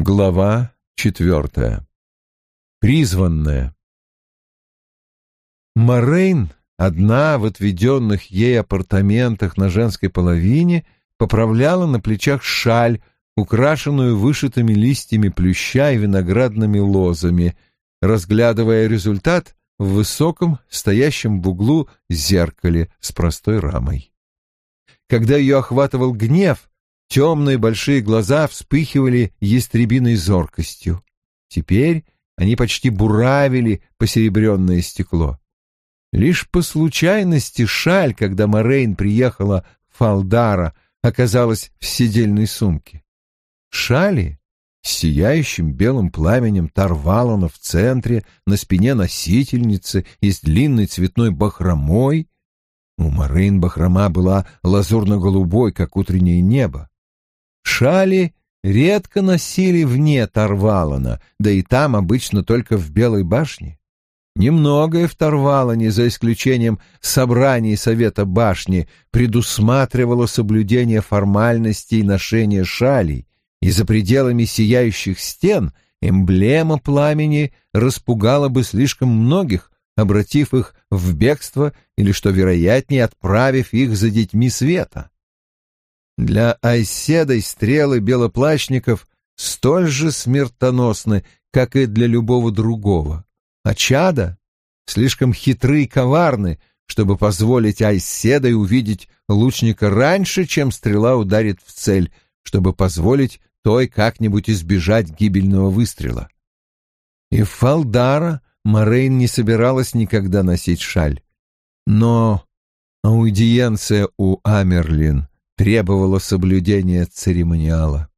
Глава четвертая. Призванная. Морейн, одна в отведенных ей апартаментах на женской половине, поправляла на плечах шаль, украшенную вышитыми листьями плюща и виноградными лозами, разглядывая результат в высоком, стоящем в углу зеркале с простой рамой. Когда ее охватывал гнев, Темные большие глаза вспыхивали ястребиной зоркостью. Теперь они почти буравили посеребренное стекло. Лишь по случайности шаль, когда Морейн приехала в Фалдара, оказалась в сидельной сумке. Шали с сияющим белым пламенем Тарвалана в центре, на спине носительницы и с длинной цветной бахромой. У Морейн бахрома была лазурно-голубой, как утреннее небо. Шали редко носили вне Тарвалана, да и там обычно только в Белой башне. Немногое в Тарвалане, за исключением собраний Совета башни, предусматривало соблюдение формальностей ношения шалей, и за пределами сияющих стен эмблема пламени распугала бы слишком многих, обратив их в бегство или, что вероятнее, отправив их за детьми света. Для Айседой стрелы белоплащников столь же смертоносны, как и для любого другого. А чада слишком хитры и коварны, чтобы позволить Айседой увидеть лучника раньше, чем стрела ударит в цель, чтобы позволить той как-нибудь избежать гибельного выстрела. И Фалдара Морейн не собиралась никогда носить шаль. Но аудиенция у Амерлин требовало соблюдения церемониала.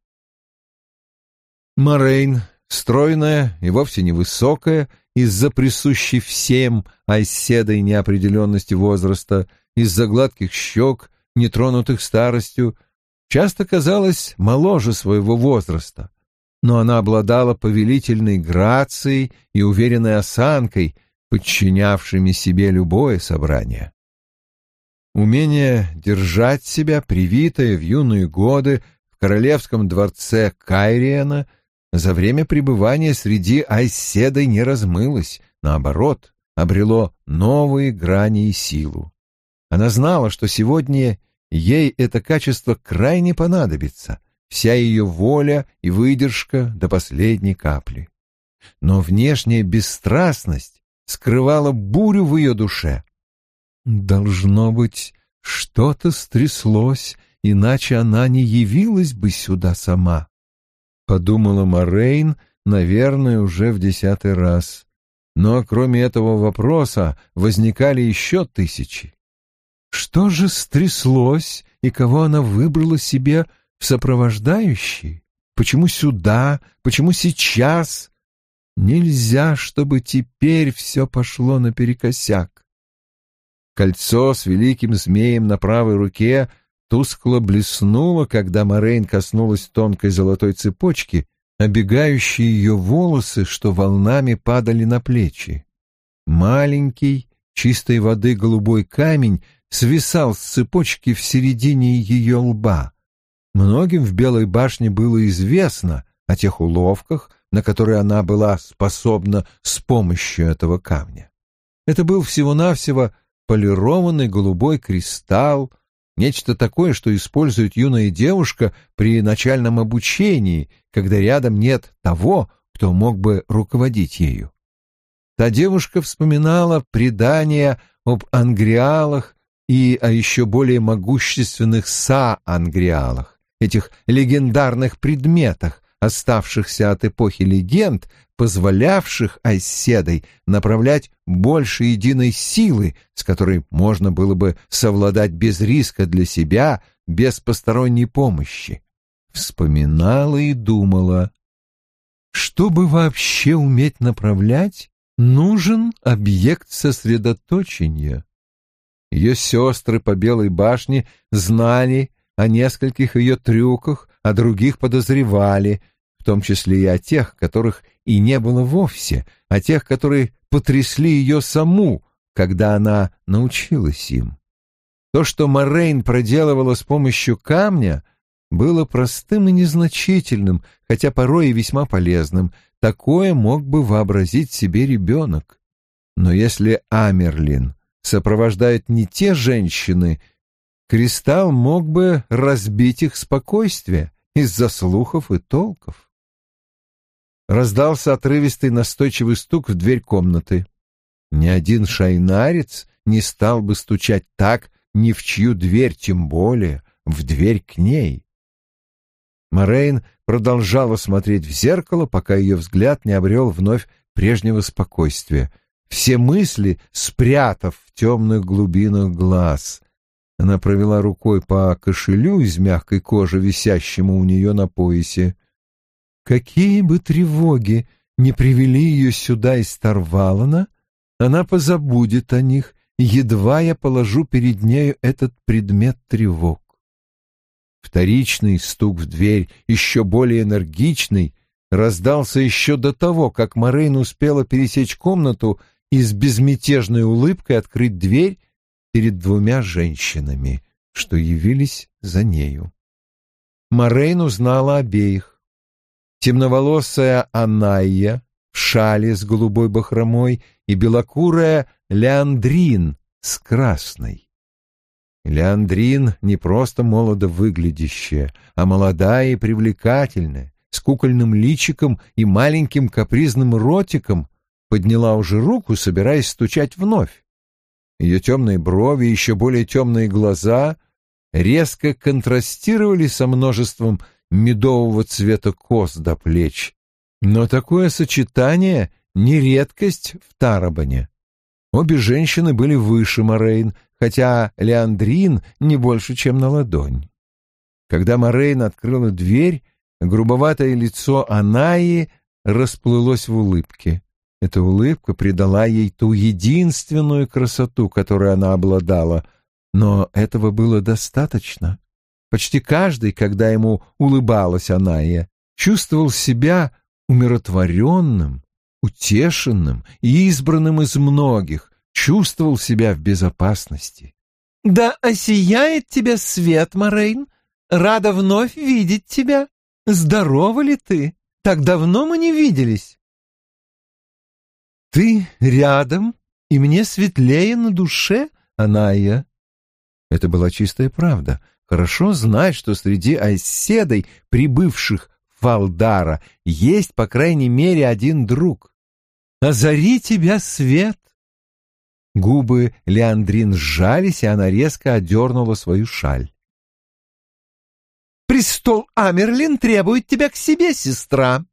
Морейн, стройная и вовсе невысокая, из-за присущей всем оседой неопределенности возраста, из-за гладких щек, нетронутых старостью, часто казалась моложе своего возраста, но она обладала повелительной грацией и уверенной осанкой, подчинявшими себе любое собрание. Умение держать себя, привитое в юные годы в королевском дворце Кайриена, за время пребывания среди Айседой не размылось, наоборот, обрело новые грани и силу. Она знала, что сегодня ей это качество крайне понадобится, вся ее воля и выдержка до последней капли. Но внешняя бесстрастность скрывала бурю в ее душе, Должно быть, что-то стряслось, иначе она не явилась бы сюда сама. Подумала Морейн, наверное, уже в десятый раз. Но кроме этого вопроса возникали еще тысячи. Что же стряслось, и кого она выбрала себе в сопровождающие? Почему сюда? Почему сейчас? Нельзя, чтобы теперь все пошло наперекосяк. Кольцо с великим змеем на правой руке тускло блеснуло, когда Морейн коснулась тонкой золотой цепочки, обегающей ее волосы, что волнами падали на плечи. Маленький, чистой воды голубой камень свисал с цепочки в середине ее лба. Многим в Белой башне было известно о тех уловках, на которые она была способна с помощью этого камня. Это был всего-навсего полированный голубой кристалл, нечто такое, что использует юная девушка при начальном обучении, когда рядом нет того, кто мог бы руководить ею. Та девушка вспоминала предания об ангриалах и о еще более могущественных са-ангриалах, этих легендарных предметах, оставшихся от эпохи легенд, позволявших Айседой направлять больше единой силы, с которой можно было бы совладать без риска для себя, без посторонней помощи. Вспоминала и думала. Чтобы вообще уметь направлять, нужен объект сосредоточения. Ее сестры по Белой башне знали о нескольких ее трюках, а других подозревали, в том числе и о тех, которых и не было вовсе, о тех, которые потрясли ее саму, когда она научилась им. То, что Морейн проделывала с помощью камня, было простым и незначительным, хотя порой и весьма полезным. Такое мог бы вообразить себе ребенок. Но если Амерлин сопровождает не те женщины, Кристалл мог бы разбить их спокойствие из-за слухов и толков. Раздался отрывистый настойчивый стук в дверь комнаты. Ни один шайнарец не стал бы стучать так ни в чью дверь, тем более в дверь к ней. Морейн продолжала смотреть в зеркало, пока ее взгляд не обрел вновь прежнего спокойствия, все мысли спрятав в темных глубинах глаз. Она провела рукой по кошелю из мягкой кожи, висящему у нее на поясе. Какие бы тревоги не привели ее сюда из Тарвалана, она позабудет о них, едва я положу перед нею этот предмет тревог. Вторичный стук в дверь, еще более энергичный, раздался еще до того, как Морейн успела пересечь комнату и с безмятежной улыбкой открыть дверь перед двумя женщинами, что явились за нею. Морейн узнала обеих. Темноволосая Анайя в шале с голубой бахромой и белокурая Леандрин с красной. Леандрин не просто молодо выглядящая, а молодая и привлекательная, с кукольным личиком и маленьким капризным ротиком, подняла уже руку, собираясь стучать вновь. Ее темные брови еще более темные глаза резко контрастировали со множеством медового цвета кос до плеч. Но такое сочетание — не редкость в Тарабане. Обе женщины были выше Морейн, хотя Леандрин не больше, чем на ладонь. Когда Морейн открыла дверь, грубоватое лицо Анаи расплылось в улыбке. Эта улыбка придала ей ту единственную красоту, которой она обладала, но этого было достаточно. Почти каждый, когда ему улыбалась Аная, чувствовал себя умиротворенным, утешенным и избранным из многих, чувствовал себя в безопасности. «Да осияет тебя свет, Морейн! Рада вновь видеть тебя! Здорова ли ты? Так давно мы не виделись!» «Ты рядом, и мне светлее на душе, Аная!» Это была чистая правда. Хорошо знать, что среди оседой, прибывших в Валдара, есть, по крайней мере, один друг. «Озари тебя свет!» Губы Леандрин сжались, и она резко одернула свою шаль. «Престол Амерлин требует тебя к себе, сестра!»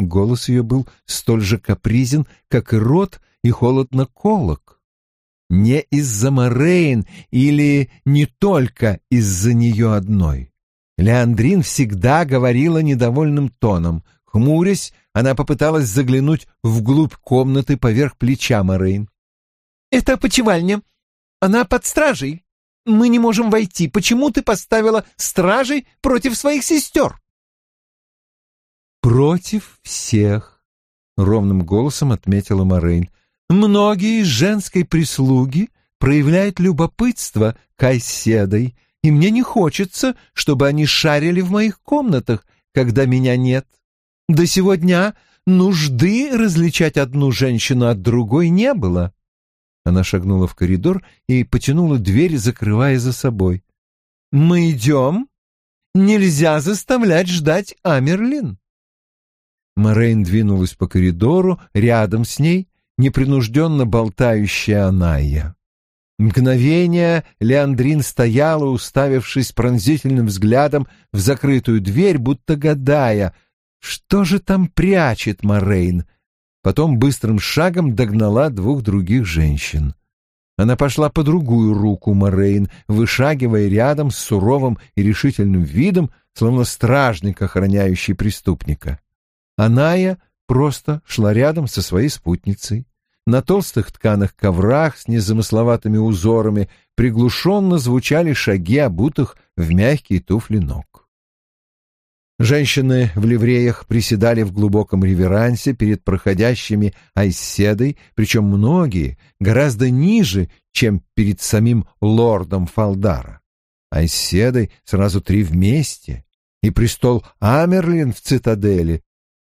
Голос ее был столь же капризен, как и рот, и холодно колок. Не из-за Морейн или не только из-за нее одной. Леандрин всегда говорила недовольным тоном. Хмурясь, она попыталась заглянуть вглубь комнаты поверх плеча Морейн. «Это почевальня. Она под стражей. Мы не можем войти. Почему ты поставила стражей против своих сестер?» «Против всех», — ровным голосом отметила Морейн. «Многие из женской прислуги проявляют любопытство к оседой, и мне не хочется, чтобы они шарили в моих комнатах, когда меня нет. До сегодня нужды различать одну женщину от другой не было». Она шагнула в коридор и потянула дверь, закрывая за собой. «Мы идем. Нельзя заставлять ждать Амерлин». Морейн двинулась по коридору, рядом с ней непринужденно болтающая Аная. Мгновение Леандрин стояла, уставившись пронзительным взглядом в закрытую дверь, будто гадая, что же там прячет Морейн. Потом быстрым шагом догнала двух других женщин. Она пошла по другую руку Морейн, вышагивая рядом с суровым и решительным видом, словно стражник, охраняющий преступника. Аная просто шла рядом со своей спутницей. На толстых тканых коврах с незамысловатыми узорами приглушенно звучали шаги, обутых в мягкие туфли ног. Женщины в ливреях приседали в глубоком реверансе перед проходящими айседой, причем многие гораздо ниже, чем перед самим лордом Фалдара. а с Седой сразу три вместе, и престол Амерлин в цитадели.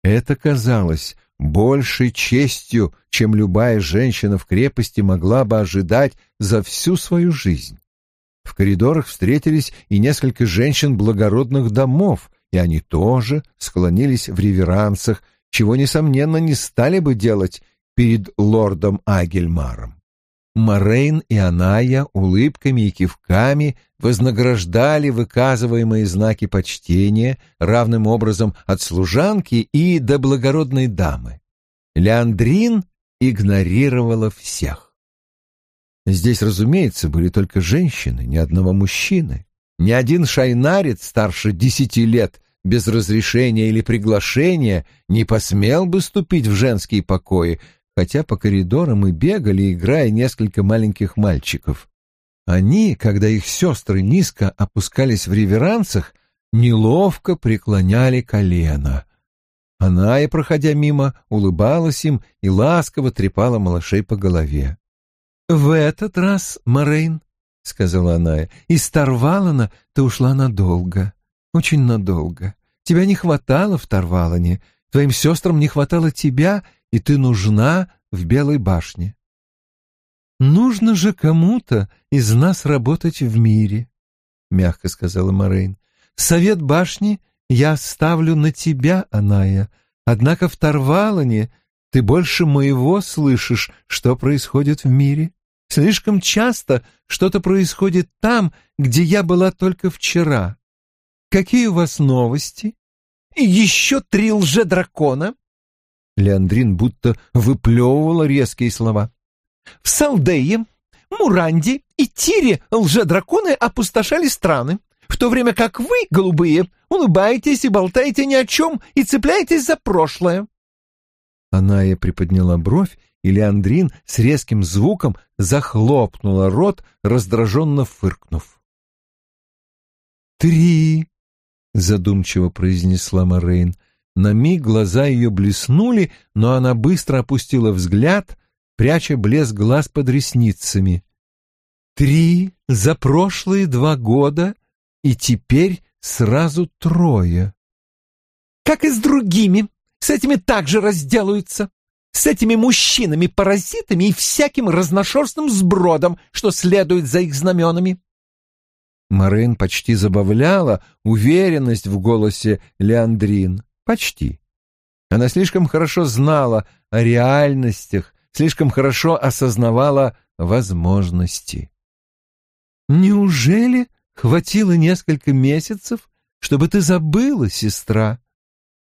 Это казалось большей честью, чем любая женщина в крепости могла бы ожидать за всю свою жизнь. В коридорах встретились и несколько женщин благородных домов, и они тоже склонились в реверансах, чего, несомненно, не стали бы делать перед лордом Агельмаром. Морейн и Аная улыбками и кивками вознаграждали выказываемые знаки почтения равным образом от служанки и до благородной дамы. Леандрин игнорировала всех. Здесь, разумеется, были только женщины, ни одного мужчины. Ни один шайнарец старше десяти лет без разрешения или приглашения не посмел бы ступить в женские покои, хотя по коридорам и бегали, играя несколько маленьких мальчиков. Они, когда их сестры низко опускались в реверансах, неловко преклоняли колено. Она, и проходя мимо, улыбалась им и ласково трепала малышей по голове. «В этот раз, Морейн, — сказала она, — из Тарвалана ты ушла надолго, очень надолго. Тебя не хватало в Тарвалане, твоим сестрам не хватало тебя, и ты нужна в Белой башне. «Нужно же кому-то из нас работать в мире», — мягко сказала Морейн. «Совет башни я оставлю на тебя, Аная, однако в Тарвалане ты больше моего слышишь, что происходит в мире. Слишком часто что-то происходит там, где я была только вчера. Какие у вас новости?» «Еще три лже-дракона», Леандрин будто выплевывала резкие слова. «В Салдее, Муранде и Тире лжедраконы опустошали страны, в то время как вы, голубые, улыбаетесь и болтаете ни о чем и цепляетесь за прошлое». Аная приподняла бровь, и Леандрин с резким звуком захлопнула рот, раздраженно фыркнув. «Три!» — задумчиво произнесла Морейн. На миг глаза ее блеснули, но она быстро опустила взгляд, пряча блеск глаз под ресницами. «Три за прошлые два года, и теперь сразу трое». «Как и с другими, с этими также разделаются, с этими мужчинами-паразитами и всяким разношерстным сбродом, что следует за их знаменами». Марин почти забавляла уверенность в голосе Леандрин. Почти. Она слишком хорошо знала о реальностях, слишком хорошо осознавала возможности. «Неужели хватило несколько месяцев, чтобы ты забыла, сестра?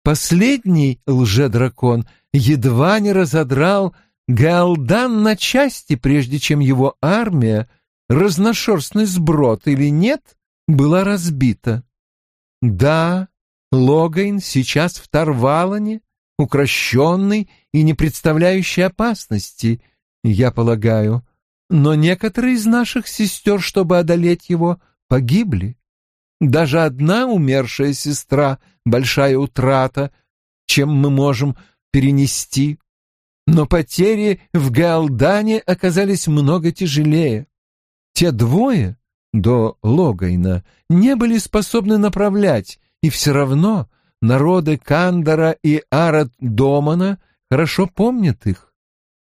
Последний лжедракон едва не разодрал Галдан на части, прежде чем его армия, разношерстный сброд или нет, была разбита. Да, Логайн сейчас в Тарвалане, укращенный и не представляющий опасности, я полагаю, но некоторые из наших сестер, чтобы одолеть его, погибли. Даже одна умершая сестра — большая утрата, чем мы можем перенести. Но потери в Галдане оказались много тяжелее. Те двое до Логайна не были способны направлять и все равно народы Кандора и Арат-Домана хорошо помнят их.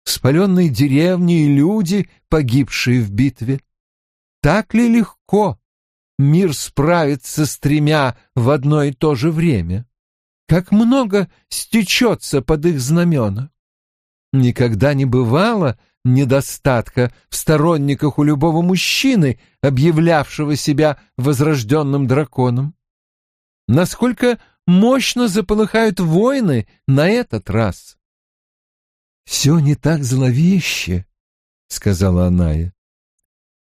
Спаленные деревни и люди, погибшие в битве. Так ли легко мир справится с тремя в одно и то же время? Как много стечется под их знамена? Никогда не бывало недостатка в сторонниках у любого мужчины, объявлявшего себя возрожденным драконом насколько мощно заполыхают войны на этот раз. «Все не так зловеще», — сказала Аная.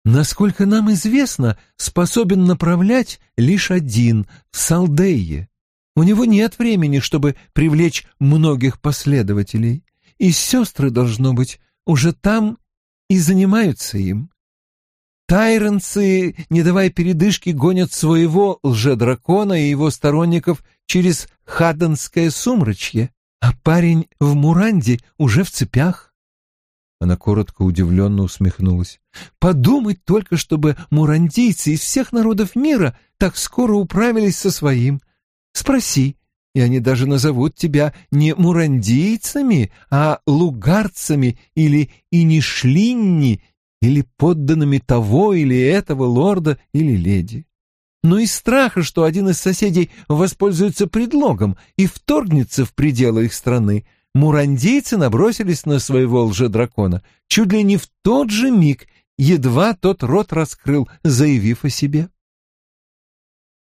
«Насколько нам известно, способен направлять лишь один в Салдее. У него нет времени, чтобы привлечь многих последователей, и сестры, должно быть, уже там и занимаются им. Тайронцы, не давая передышки, гонят своего лжедракона и его сторонников через Хадденское сумрачье, а парень в Муранде уже в цепях. Она коротко удивленно усмехнулась. «Подумать только, чтобы мурандийцы из всех народов мира так скоро управились со своим. Спроси, и они даже назовут тебя не мурандийцами, а лугарцами или инишлинни, или подданными того или этого лорда или леди. Но из страха, что один из соседей воспользуется предлогом и вторгнется в пределы их страны, мурандийцы набросились на своего лжедракона чуть ли не в тот же миг, едва тот рот раскрыл, заявив о себе.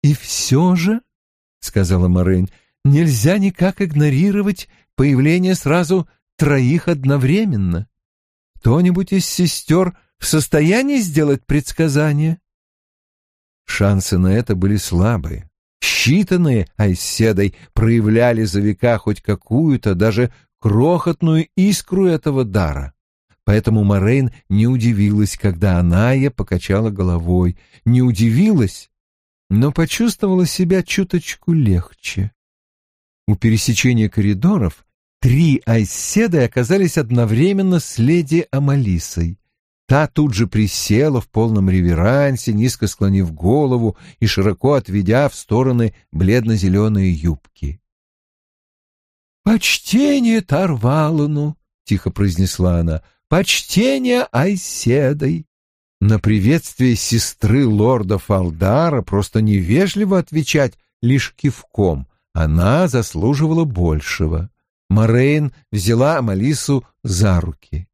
«И все же», — сказала Морейн, — «нельзя никак игнорировать появление сразу троих одновременно. Кто-нибудь из сестер в состоянии сделать предсказание?» Шансы на это были слабые. Считанные Айседой проявляли за века хоть какую-то, даже крохотную искру этого дара. Поэтому Морейн не удивилась, когда Аная покачала головой. Не удивилась, но почувствовала себя чуточку легче. У пересечения коридоров три Айседы оказались одновременно с леди Амалисой. Та тут же присела в полном реверансе, низко склонив голову и широко отведя в стороны бледно-зеленые юбки. «Почтение Тарвалану!» — тихо произнесла она. «Почтение Айседой!» На приветствие сестры лорда Фалдара просто невежливо отвечать лишь кивком. Она заслуживала большего. Морейн взяла Амалису за руки.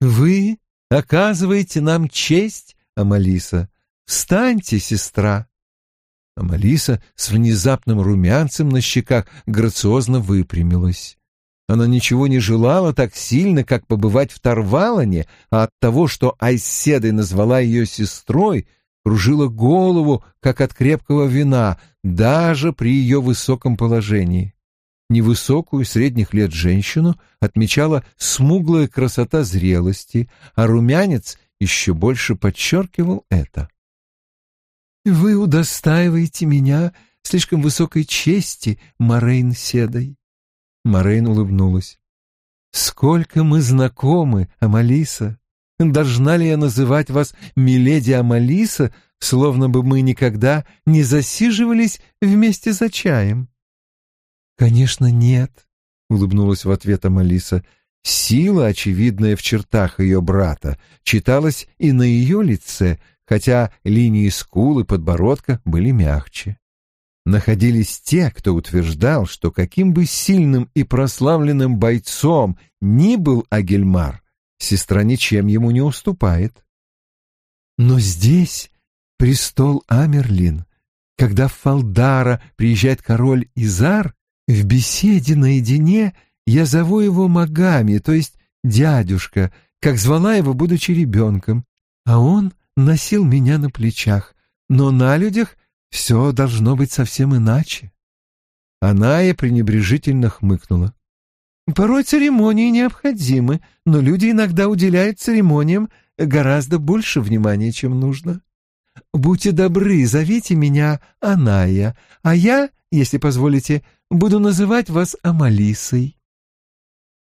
«Вы оказываете нам честь, Амалиса. Встаньте, сестра. Амалиса с внезапным румянцем на щеках грациозно выпрямилась. Она ничего не желала так сильно, как побывать в Тарвалане, а от того, что Айседой назвала ее сестрой, кружила голову, как от крепкого вина, даже при ее высоком положении невысокую средних лет женщину отмечала смуглая красота зрелости, а румянец еще больше подчеркивал это. «Вы удостаиваете меня слишком высокой чести, Морейн Седой». Морейн улыбнулась. «Сколько мы знакомы, Амалиса! Должна ли я называть вас Миледи Амалиса, словно бы мы никогда не засиживались вместе за чаем?» «Конечно, нет», — улыбнулась в ответ Амалиса. Сила, очевидная в чертах ее брата, читалась и на ее лице, хотя линии скул и подбородка были мягче. Находились те, кто утверждал, что каким бы сильным и прославленным бойцом ни был Агельмар, сестра ничем ему не уступает. Но здесь престол Амерлин. Когда в Фалдара приезжает король Изар, в беседе наедине я зову его Магами, то есть дядюшка, как звала его, будучи ребенком, а он носил меня на плечах, но на людях все должно быть совсем иначе. Аная пренебрежительно хмыкнула. Порой церемонии необходимы, но люди иногда уделяют церемониям гораздо больше внимания, чем нужно. Будьте добры, зовите меня Аная, а я, если позволите, Буду называть вас Амалисой».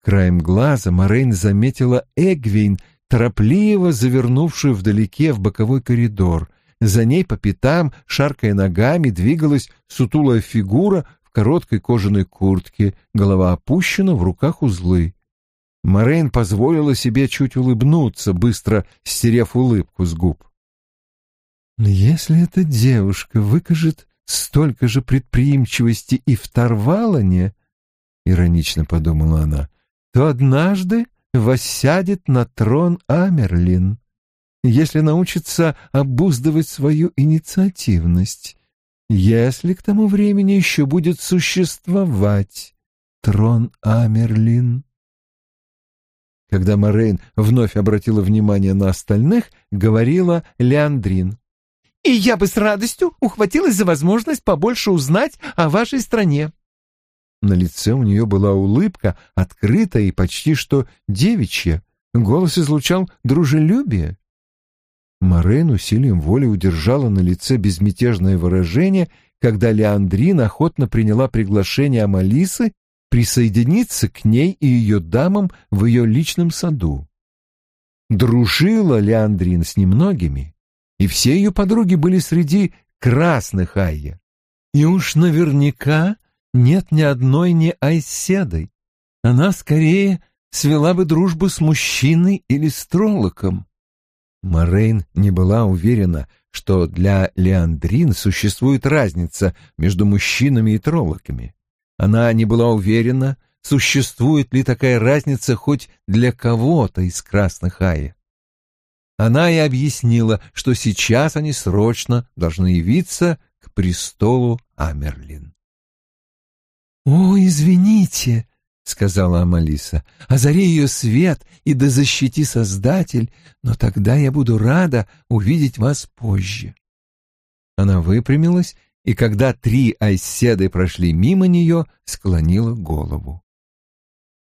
Краем глаза Морейн заметила Эгвин, торопливо завернувшую вдалеке в боковой коридор. За ней по пятам, шаркая ногами, двигалась сутулая фигура в короткой кожаной куртке, голова опущена, в руках узлы. Морейн позволила себе чуть улыбнуться, быстро стерев улыбку с губ. «Но если эта девушка выкажет столько же предприимчивости и в Тарвалане, — иронично подумала она, — то однажды воссядет на трон Амерлин, если научится обуздывать свою инициативность, если к тому времени еще будет существовать трон Амерлин. Когда Морейн вновь обратила внимание на остальных, говорила Леандрин и я бы с радостью ухватилась за возможность побольше узнать о вашей стране». На лице у нее была улыбка, открытая и почти что девичья. Голос излучал дружелюбие. Морейн усилием воли удержала на лице безмятежное выражение, когда Леандрин охотно приняла приглашение Амалисы присоединиться к ней и ее дамам в ее личном саду. дружила Леандрин с немногими, и все ее подруги были среди красных Айя. И уж наверняка нет ни одной не Айседой. Она скорее свела бы дружбу с мужчиной или с троллоком. Морейн не была уверена, что для Леандрин существует разница между мужчинами и троллоками. Она не была уверена, существует ли такая разница хоть для кого-то из красных Айя. Она и объяснила, что сейчас они срочно должны явиться к престолу Амерлин. «О, извините», — сказала Амалиса, — «озари ее свет и да защити Создатель, но тогда я буду рада увидеть вас позже». Она выпрямилась, и когда три айседы прошли мимо нее, склонила голову.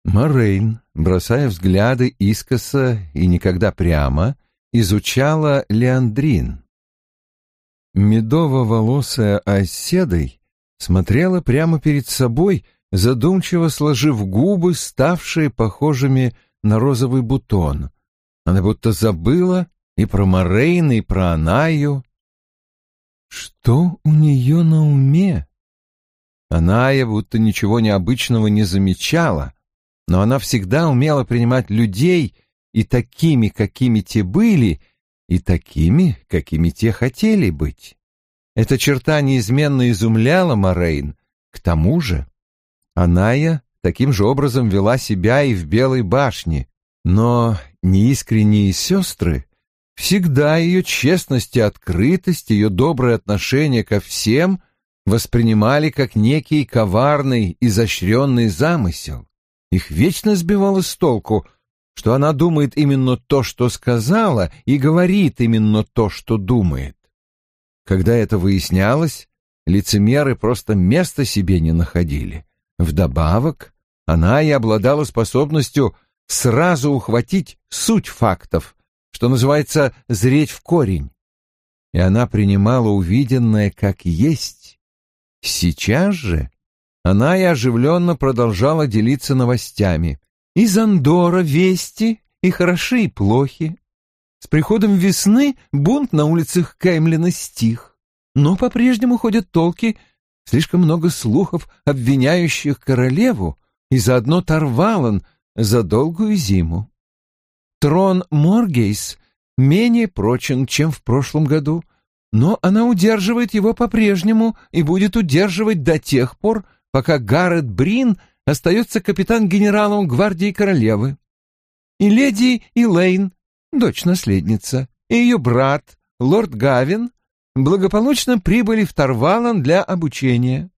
Морейн, бросая взгляды искоса и никогда прямо, изучала Леандрин. Медово-волосая оседой смотрела прямо перед собой, задумчиво сложив губы, ставшие похожими на розовый бутон. Она будто забыла и про Морейна, и про Анаю. Что у нее на уме? Аная будто ничего необычного не замечала, но она всегда умела принимать людей и такими, какими те были, и такими, какими те хотели быть. Эта черта неизменно изумляла Морейн. К тому же Аная таким же образом вела себя и в Белой башне, но неискренние сестры всегда ее честность и открытость, ее доброе отношение ко всем воспринимали как некий коварный, изощренный замысел. Их вечно сбивало с толку — что она думает именно то, что сказала, и говорит именно то, что думает. Когда это выяснялось, лицемеры просто места себе не находили. Вдобавок, она и обладала способностью сразу ухватить суть фактов, что называется «зреть в корень». И она принимала увиденное как есть. Сейчас же она и оживленно продолжала делиться новостями. Из Андора вести и хороши, и плохи. С приходом весны бунт на улицах Кэмлина стих, но по-прежнему ходят толки, слишком много слухов, обвиняющих королеву, и заодно Тарвалан за долгую зиму. Трон Моргейс менее прочен, чем в прошлом году, но она удерживает его по-прежнему и будет удерживать до тех пор, пока Гаррет Брин — остается капитан-генералом гвардии королевы. И леди Илэйн, дочь-наследница, и ее брат, лорд Гавин, благополучно прибыли в Тарвалан для обучения.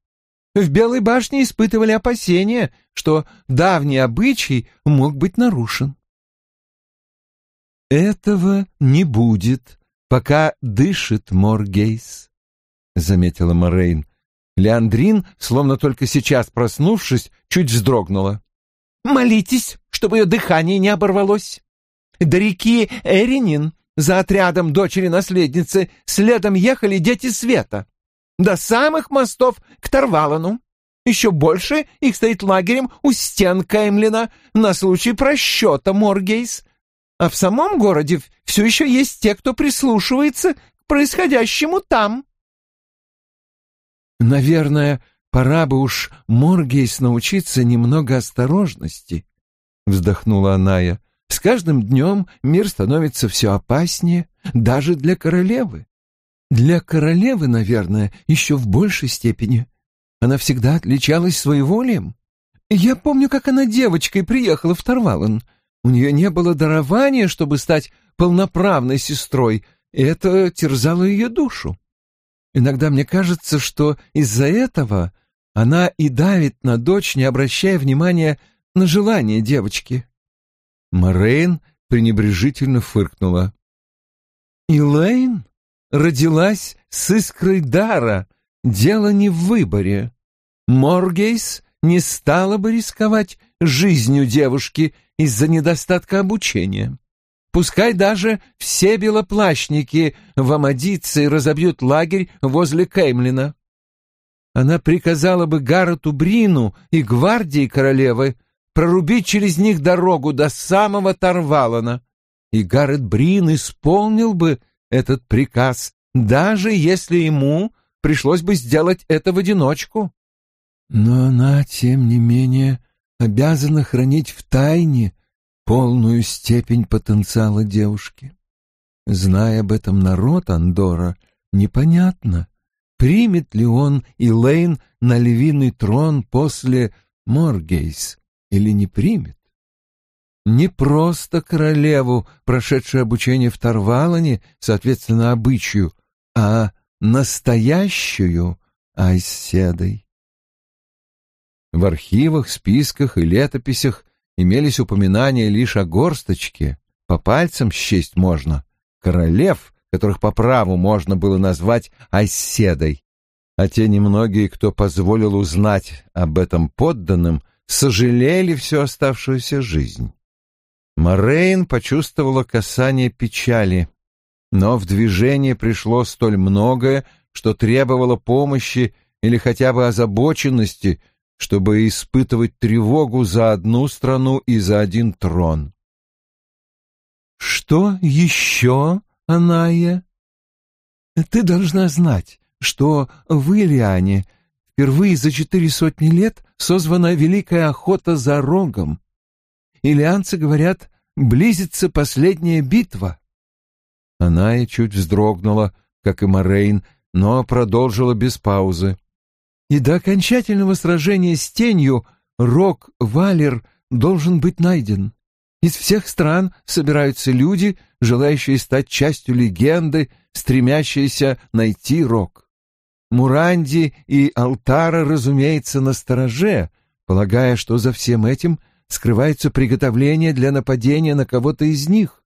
В Белой башне испытывали опасения, что давний обычай мог быть нарушен. «Этого не будет, пока дышит Моргейс», — заметила Морейн. Леандрин, словно только сейчас проснувшись, чуть вздрогнула. «Молитесь, чтобы ее дыхание не оборвалось. До реки Эринин за отрядом дочери-наследницы следом ехали дети Света. До самых мостов к Тарвалану. Еще больше их стоит лагерем у стен Кэмлина на случай просчета Моргейс. А в самом городе все еще есть те, кто прислушивается к происходящему там». Наверное, пора бы уж Моргейс научиться немного осторожности, — вздохнула Аная. С каждым днем мир становится все опаснее, даже для королевы. Для королевы, наверное, еще в большей степени. Она всегда отличалась своеволием. Я помню, как она девочкой приехала в Тарвалан. У нее не было дарования, чтобы стать полноправной сестрой, и это терзало ее душу. Иногда мне кажется, что из-за этого она и давит на дочь, не обращая внимания на желание девочки. Морейн пренебрежительно фыркнула. Илэйн родилась с искрой дара, дело не в выборе. Моргейс не стала бы рисковать жизнью девушки из-за недостатка обучения. Пускай даже все белоплащники в Амадице разобьют лагерь возле Кеймлина. Она приказала бы Гаррету Брину и гвардии королевы прорубить через них дорогу до самого Тарвалана, и Гаррет Брин исполнил бы этот приказ, даже если ему пришлось бы сделать это в одиночку. Но она, тем не менее, обязана хранить в тайне полную степень потенциала девушки. Зная об этом народ Андора, непонятно, примет ли он Илэйн на львиный трон после Моргейс или не примет. Не просто королеву, прошедшую обучение в Тарвалане, соответственно, обычаю, а настоящую Айседой. В архивах, списках и летописях имелись упоминания лишь о горсточке, по пальцам счесть можно, королев, которых по праву можно было назвать оседой. А те немногие, кто позволил узнать об этом подданным, сожалели всю оставшуюся жизнь. Морейн почувствовала касание печали, но в движение пришло столь многое, что требовало помощи или хотя бы озабоченности — чтобы испытывать тревогу за одну страну и за один трон. «Что еще, Аная?» «Ты должна знать, что в Илиане впервые за четыре сотни лет созвана великая охота за рогом. Илианцы говорят, близится последняя битва». Аная чуть вздрогнула, как и Морейн, но продолжила без паузы и до окончательного сражения с тенью Рок-Валер должен быть найден. Из всех стран собираются люди, желающие стать частью легенды, стремящиеся найти Рок. Муранди и Алтара, разумеется, на стороже, полагая, что за всем этим скрываются приготовления для нападения на кого-то из них.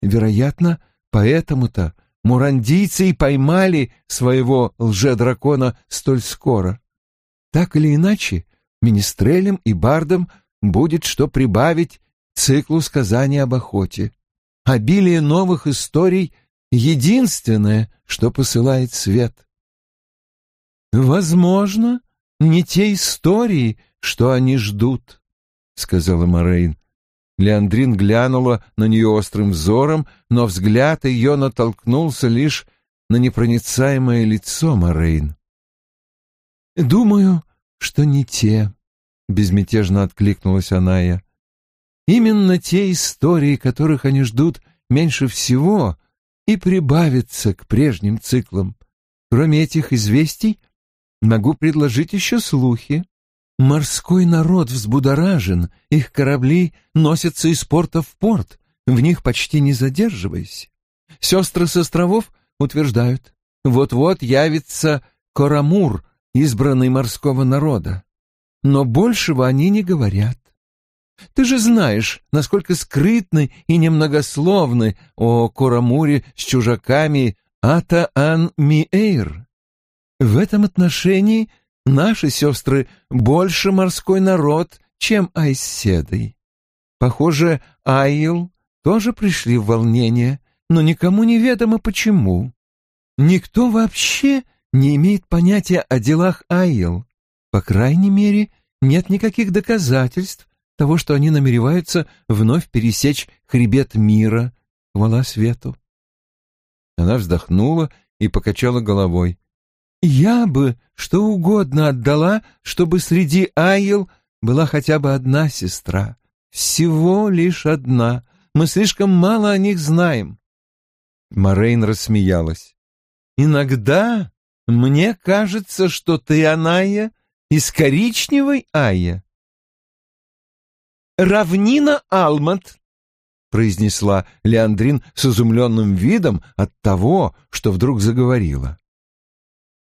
Вероятно, поэтому-то мурандийцы и поймали своего лже-дракона столь скоро. Так или иначе, министрелям и бардам будет что прибавить циклу сказаний об охоте. Обилие новых историй — единственное, что посылает свет. «Возможно, не те истории, что они ждут», — сказала Морейн. Леандрин глянула на нее острым взором, но взгляд ее натолкнулся лишь на непроницаемое лицо Морейн. «Думаю, что не те», — безмятежно откликнулась Аная. «Именно те истории, которых они ждут меньше всего, и прибавятся к прежним циклам. Кроме этих известий, могу предложить еще слухи. Морской народ взбудоражен, их корабли носятся из порта в порт, в них почти не задерживаясь. Сестры с островов утверждают, вот-вот явится Корамур, избранный морского народа. Но большего они не говорят. Ты же знаешь, насколько скрытны и немногословны о Корамуре с чужаками Ата-Ан-Миэйр. В этом отношении — Наши сестры больше морской народ, чем Айседой. Похоже, Айл тоже пришли в волнение, но никому не ведомо почему. Никто вообще не имеет понятия о делах Айл. По крайней мере, нет никаких доказательств того, что они намереваются вновь пересечь хребет мира, хвала свету. Она вздохнула и покачала головой. Я бы что угодно отдала, чтобы среди Айел была хотя бы одна сестра. Всего лишь одна. Мы слишком мало о них знаем. Морейн рассмеялась. Иногда мне кажется, что ты, Аная, из коричневой Ая. Равнина Алмат, произнесла Леандрин с изумленным видом от того, что вдруг заговорила.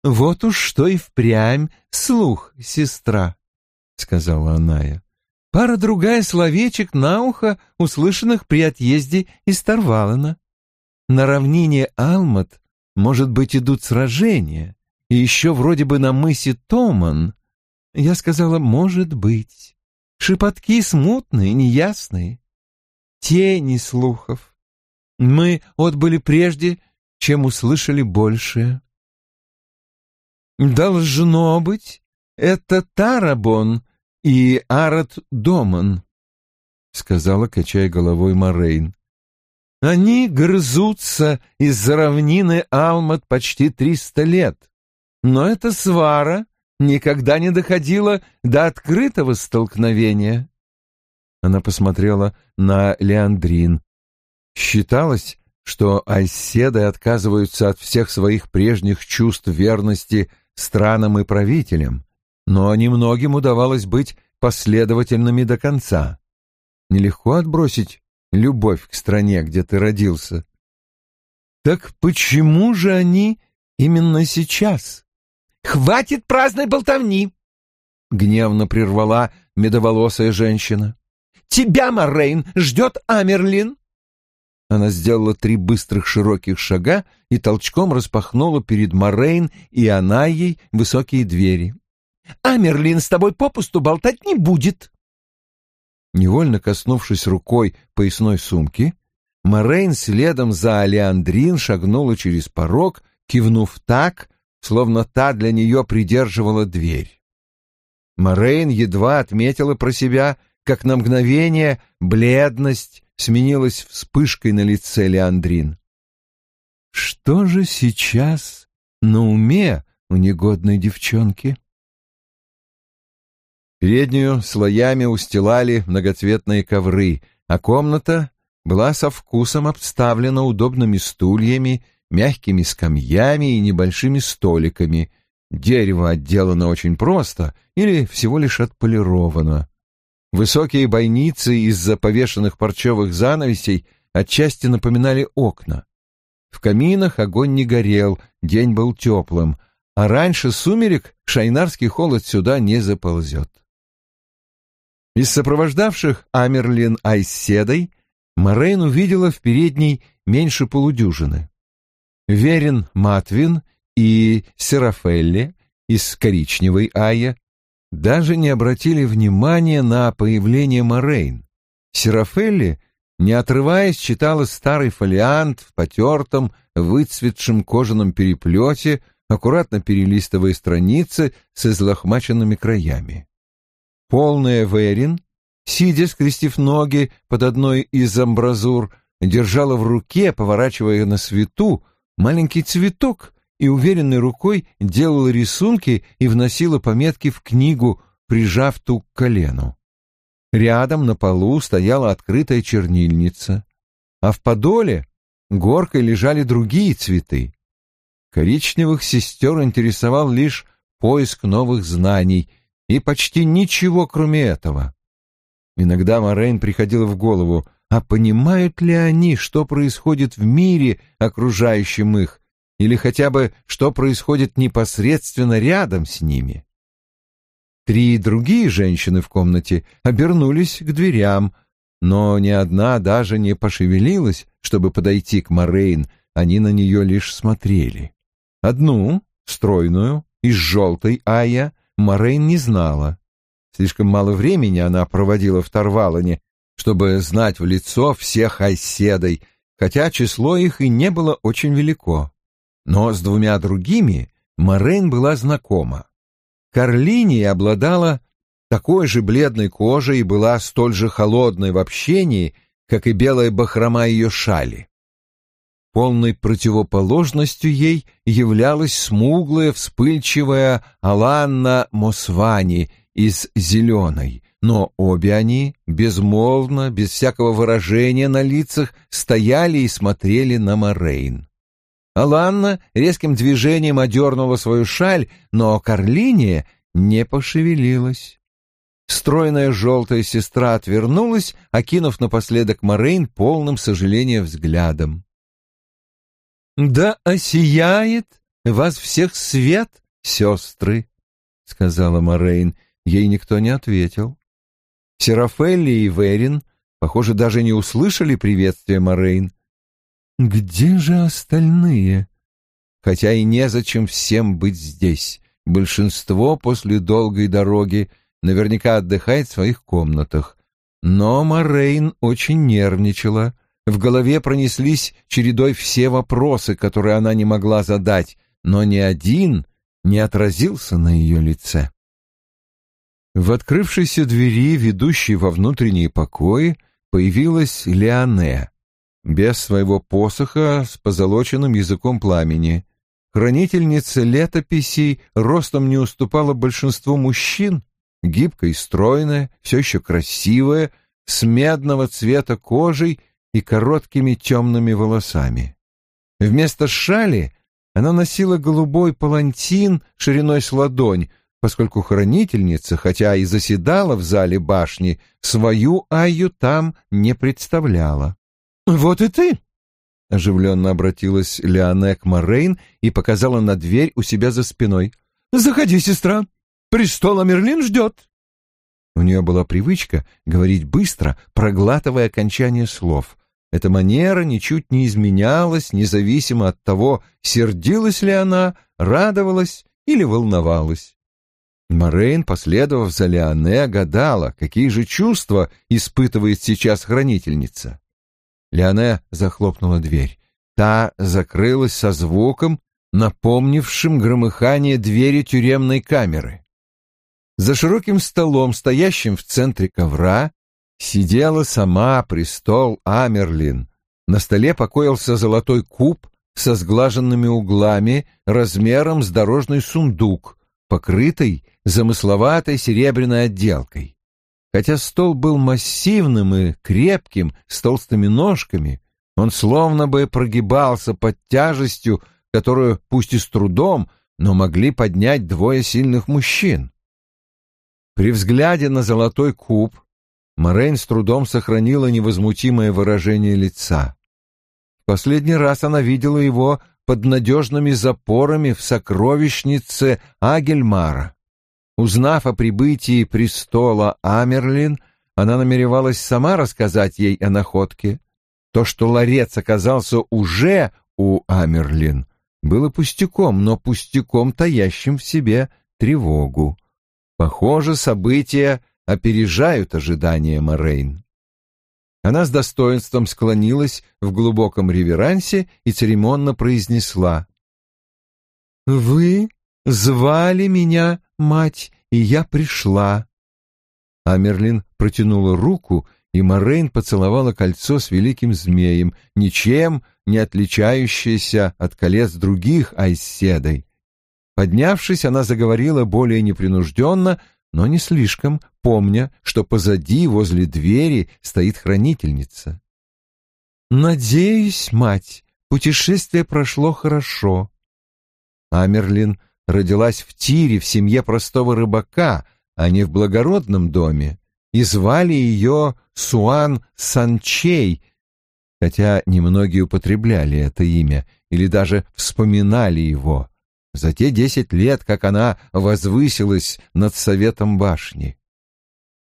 «Вот уж что и впрямь слух, сестра», — сказала Аная. «Пара-другая словечек на ухо, услышанных при отъезде из Тарвалана. На равнине Алмат, может быть, идут сражения, и еще вроде бы на мысе Томан. Я сказала, может быть. Шепотки смутные, неясные. Тени слухов. Мы отбыли прежде, чем услышали большее. «Должно быть, это Тарабон и Арат Доман», — сказала, качая головой Морейн. Они грызутся из-за равнины Алмат почти триста лет. Но эта свара никогда не доходила до открытого столкновения. Она посмотрела на Леандрин. Считалось, что айседы отказываются от всех своих прежних чувств верности странам и правителям, но немногим удавалось быть последовательными до конца. Нелегко отбросить любовь к стране, где ты родился. Так почему же они именно сейчас? Хватит праздной болтовни! Гневно прервала медоволосая женщина. Тебя, Моррейн, ждет Амерлин. Она сделала три быстрых широких шага и толчком распахнула перед Морейн и Анайей высокие двери. «Амерлин с тобой попусту болтать не будет!» Невольно коснувшись рукой поясной сумки, Морейн следом за Алеандрин шагнула через порог, кивнув так, словно та для нее придерживала дверь. Морейн едва отметила про себя, как на мгновение бледность сменилась вспышкой на лице Леандрин. Что же сейчас на уме у негодной девчонки? Переднюю слоями устилали многоцветные ковры, а комната была со вкусом обставлена удобными стульями, мягкими скамьями и небольшими столиками. Дерево отделано очень просто или всего лишь отполировано. Высокие бойницы из-за повешенных парчевых занавесей отчасти напоминали окна. В каминах огонь не горел, день был теплым, а раньше сумерек шайнарский холод сюда не заползет. Из сопровождавших Амерлин Айседой Морейн увидела в передней меньше полудюжины. Верин Матвин и Серафелли из коричневой Ая даже не обратили внимания на появление Морейн. Серафелли, не отрываясь, читала старый фолиант в потертом, выцветшем кожаном переплете, аккуратно перелистывая страницы с излохмаченными краями. Полная Верин, сидя, скрестив ноги под одной из амбразур, держала в руке, поворачивая на свету, маленький цветок и уверенной рукой делала рисунки и вносила пометки в книгу, прижав ту к колену. Рядом на полу стояла открытая чернильница, а в подоле горкой лежали другие цветы. Коричневых сестер интересовал лишь поиск новых знаний и почти ничего, кроме этого. Иногда Морейн приходила в голову, а понимают ли они, что происходит в мире, окружающем их, или хотя бы что происходит непосредственно рядом с ними. Три другие женщины в комнате обернулись к дверям, но ни одна даже не пошевелилась, чтобы подойти к Морейн, они на нее лишь смотрели. Одну, стройную, из желтой Ая, Морейн не знала. Слишком мало времени она проводила в Тарвалане, чтобы знать в лицо всех айседой, хотя число их и не было очень велико но с двумя другими Морейн была знакома. Карлини обладала такой же бледной кожей и была столь же холодной в общении, как и белая бахрома ее шали. Полной противоположностью ей являлась смуглая, вспыльчивая Аланна Мосвани из «Зеленой», но обе они, безмолвно, без всякого выражения на лицах, стояли и смотрели на Морейн. Аланна резким движением одернула свою шаль, но Карлиния не пошевелилась. Стройная желтая сестра отвернулась, окинув напоследок Морейн полным сожаления взглядом. «Да осияет вас всех свет, сестры!» — сказала Морейн. Ей никто не ответил. Серафелли и Верин, похоже, даже не услышали приветствия Морейн. Где же остальные? Хотя и незачем всем быть здесь. Большинство после долгой дороги наверняка отдыхает в своих комнатах. Но Морейн очень нервничала. В голове пронеслись чередой все вопросы, которые она не могла задать, но ни один не отразился на ее лице. В открывшейся двери, ведущей во внутренние покои, появилась Леоне. Без своего посоха с позолоченным языком пламени. Хранительница летописей ростом не уступала большинству мужчин, гибкая и стройная, все еще красивая, с медного цвета кожей и короткими темными волосами. Вместо шали она носила голубой палантин шириной с ладонь, поскольку хранительница, хотя и заседала в зале башни, свою Айю там не представляла. «Вот и ты!» — оживленно обратилась Леоне к Морейн и показала на дверь у себя за спиной. «Заходи, сестра! Престол Амерлин ждет!» У нее была привычка говорить быстро, проглатывая окончание слов. Эта манера ничуть не изменялась, независимо от того, сердилась ли она, радовалась или волновалась. Морейн, последовав за Леоне, гадала, какие же чувства испытывает сейчас хранительница. Леоне захлопнула дверь. Та закрылась со звуком, напомнившим громыхание двери тюремной камеры. За широким столом, стоящим в центре ковра, сидела сама престол Амерлин. На столе покоился золотой куб со сглаженными углами размером с дорожный сундук, покрытый замысловатой серебряной отделкой. Хотя стол был массивным и крепким, с толстыми ножками, он словно бы прогибался под тяжестью, которую, пусть и с трудом, но могли поднять двое сильных мужчин. При взгляде на золотой куб Морейн с трудом сохранила невозмутимое выражение лица. Последний раз она видела его под надежными запорами в сокровищнице Агельмара. Узнав о прибытии престола Амерлин, она намеревалась сама рассказать ей о находке. То, что ларец оказался уже у Амерлин, было пустяком, но пустяком, таящим в себе тревогу. Похоже, события опережают ожидания Морейн. Она с достоинством склонилась в глубоком реверансе и церемонно произнесла. «Вы звали меня мать, и я пришла. Амерлин протянула руку, и Морейн поцеловала кольцо с великим змеем, ничем не отличающееся от колец других Айседой. Поднявшись, она заговорила более непринужденно, но не слишком, помня, что позади, возле двери, стоит хранительница. «Надеюсь, мать, путешествие прошло хорошо». Амерлин родилась в Тире в семье простого рыбака, а не в благородном доме, и звали ее Суан Санчей, хотя немногие употребляли это имя или даже вспоминали его, за те десять лет, как она возвысилась над советом башни.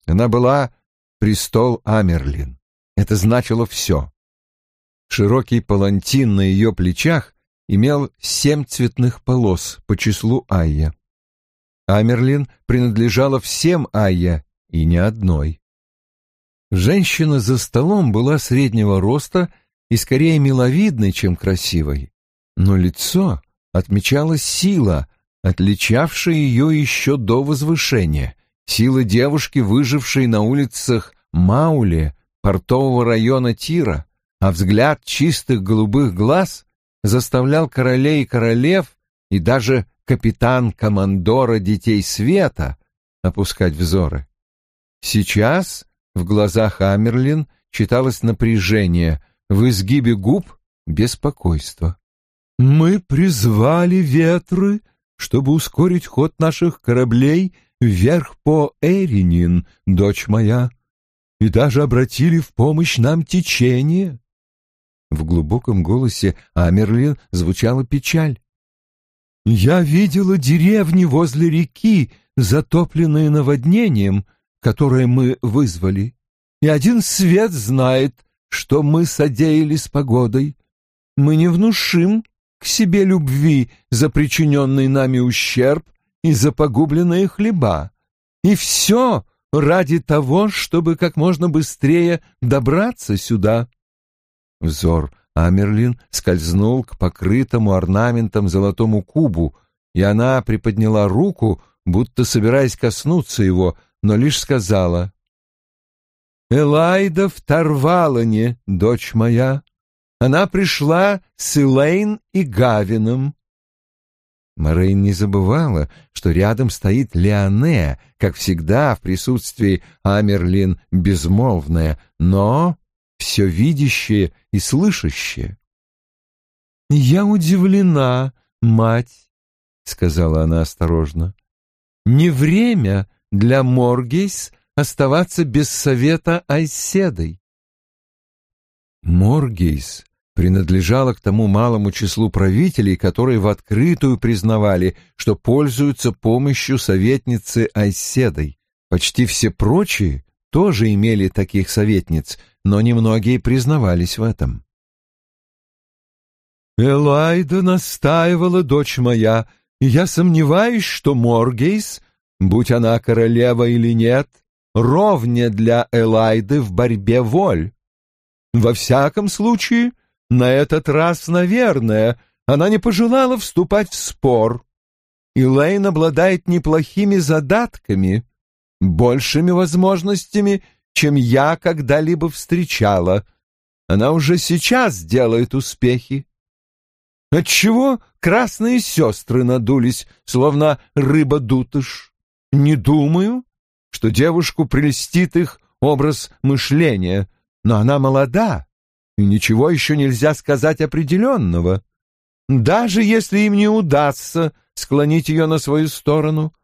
Она была престол Амерлин. Это значило все. Широкий палантин на ее плечах имел семь цветных полос по числу Айя. Амерлин принадлежала всем Айя и не одной. Женщина за столом была среднего роста и скорее миловидной, чем красивой, но лицо отмечала сила, отличавшая ее еще до возвышения, сила девушки, выжившей на улицах Мауле, портового района Тира, а взгляд чистых голубых глаз заставлял королей и королев и даже капитан-командора Детей Света опускать взоры. Сейчас в глазах Амерлин читалось напряжение, в изгибе губ — беспокойство. «Мы призвали ветры, чтобы ускорить ход наших кораблей вверх по Эринин, дочь моя, и даже обратили в помощь нам течение. В глубоком голосе Амерлин звучала печаль. «Я видела деревни возле реки, затопленные наводнением, которое мы вызвали, и один свет знает, что мы содеяли с погодой. Мы не внушим к себе любви за причиненный нами ущерб и за погубленные хлеба. И все ради того, чтобы как можно быстрее добраться сюда. Взор Амерлин скользнул к покрытому орнаментом золотому кубу, и она приподняла руку, будто собираясь коснуться его, но лишь сказала «Элайда в Тарвалане, дочь моя, Она пришла с Элейн и Гавином. Морейн не забывала, что рядом стоит Леоне, как всегда в присутствии Амерлин безмолвная, но все видящая и слышащая. «Я удивлена, мать», — сказала она осторожно. «Не время для Моргейс оставаться без совета Айз Седай». Моргейс принадлежала к тому малому числу правителей, которые в открытую признавали, что пользуются помощью советницы Айседой. Почти все прочие тоже имели таких советниц, но немногие признавались в этом. «Элайда настаивала, дочь моя, и я сомневаюсь, что Моргейс, будь она королева или нет, ровня для Элайды в борьбе воль. Во всяком случае, на этот раз, наверное, она не пожелала вступать в спор. Элейн обладает неплохими задатками, большими возможностями, чем я когда-либо встречала. Она уже сейчас делает успехи. Отчего красные сестры надулись, словно рыба-дутыш? Не думаю, что девушку прельстит их образ мышления, но она молода, и ничего еще нельзя сказать определенного. Даже если им не удастся склонить ее на свою сторону,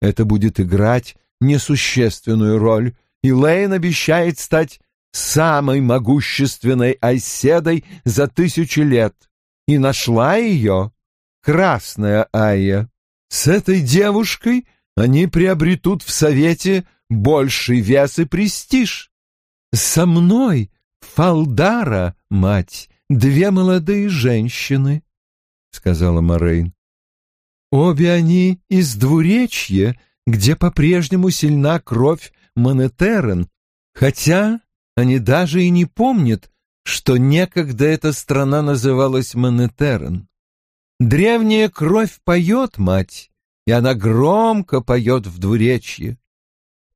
это будет играть несущественную роль, и Лейн обещает стать самой могущественной Айседой за тысячи лет. И нашла ее красная Айя. С этой девушкой они приобретут в Совете больший вес и престиж. Со мной Фалдара, мать, две молодые женщины, — сказала Морейн. Обе они из двуречья, где по-прежнему сильна кровь Монетерен, хотя они даже и не помнят, что некогда эта страна называлась Монетерен. Древняя кровь поет, мать, и она громко поет в двуречье.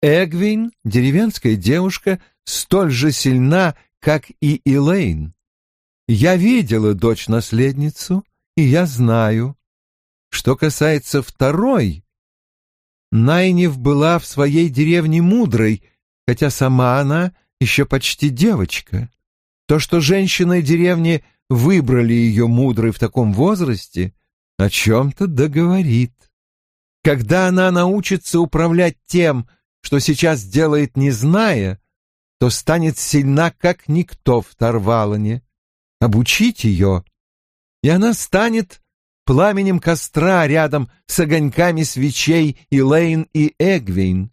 Эгвин, деревенская девушка, столь же сильна, как и Элейн. Я видела дочь-наследницу, и я знаю. Что касается второй, Найнев была в своей деревне мудрой, хотя сама она еще почти девочка. То, что женщины деревни выбрали ее мудрой в таком возрасте, о чем-то договорит. Когда она научится управлять тем, что сейчас делает, не зная, то станет сильна, как никто в Тарвалане. Обучить ее, и она станет пламенем костра рядом с огоньками свечей Илэйн и Эгвейн.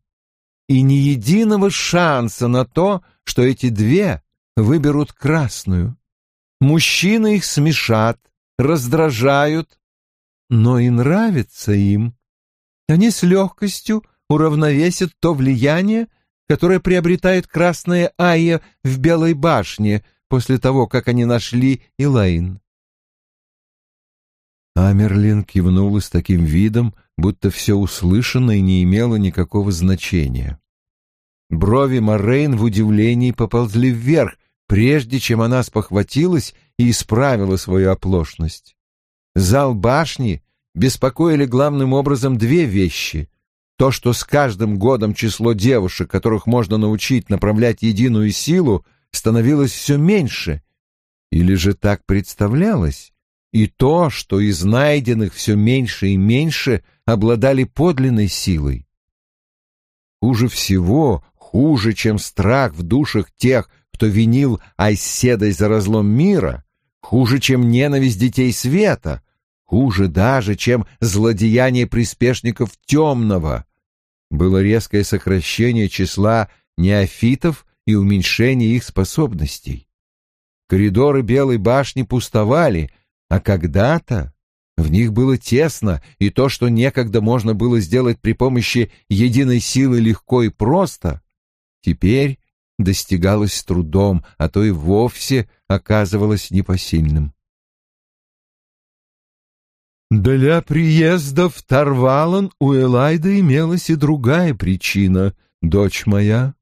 И ни единого шанса на то, что эти две выберут красную. Мужчины их смешат, раздражают, но и нравится им. Они с легкостью уравновесят то влияние, которое приобретает красная Айя в Белой башне после того, как они нашли Илайн. Амерлин кивнула с таким видом, будто все услышанное не имело никакого значения. Брови Моррейн в удивлении поползли вверх, прежде чем она спохватилась и исправила свою оплошность. Зал башни беспокоили главным образом две вещи то, что с каждым годом число девушек, которых можно научить направлять единую силу, становилось все меньше, или же так представлялось, и то, что из найденных все меньше и меньше обладали подлинной силой. Хуже всего, хуже, чем страх в душах тех, кто винил Айседой за разлом мира, хуже, чем ненависть детей света, хуже даже, чем злодеяние приспешников темного, было резкое сокращение числа неофитов и уменьшение их способностей. Коридоры Белой башни пустовали, а когда-то в них было тесно, и то, что некогда можно было сделать при помощи единой силы легко и просто, теперь достигалось с трудом, а то и вовсе оказывалось непосильным. Для приезда в Тарвалан у Элайды имелась и другая причина, дочь моя.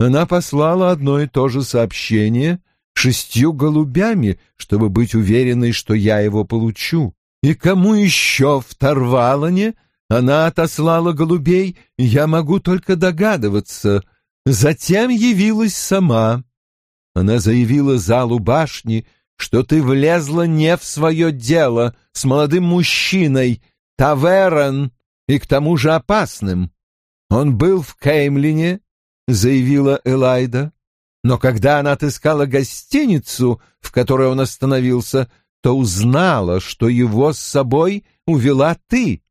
Она послала одно и то же сообщение, шестью голубями, чтобы быть уверенной, что я его получу. И кому еще в Тарвалане она отослала голубей, я могу только догадываться. Затем явилась сама. Она заявила залу башни, что ты влезла не в свое дело с молодым мужчиной, Таверан, и к тому же опасным. Он был в Кеймлине, заявила Элайда, но когда она отыскала гостиницу, в которой он остановился, то узнала, что его с собой увела ты.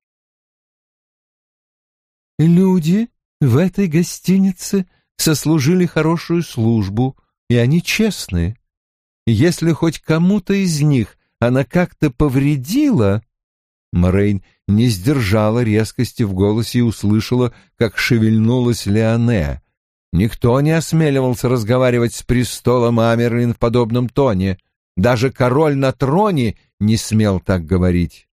Люди в этой гостинице сослужили хорошую службу, и они честные. Если хоть кому-то из них она как-то повредила... Морейн не сдержала резкости в голосе и услышала, как шевельнулась Леоне. Никто не осмеливался разговаривать с престолом Амерлин в подобном тоне. Даже король на троне не смел так говорить.